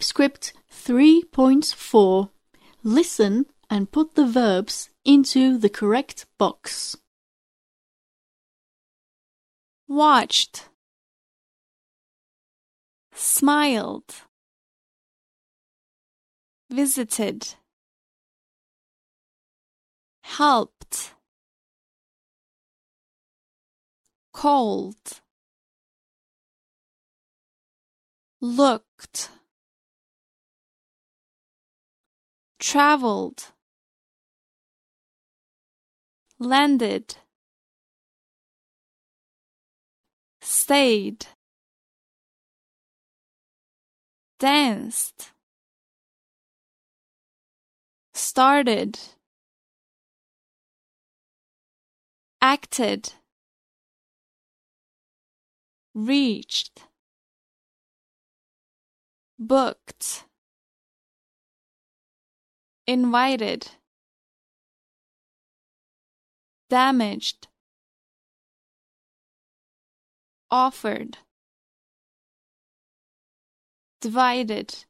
2.4 Listen and put the verbs into the correct box. watched, smiled, visited, helped, cold, looked, traveled, landed stayed, danced, started, acted, reached, booked, invited, damaged offered, divided,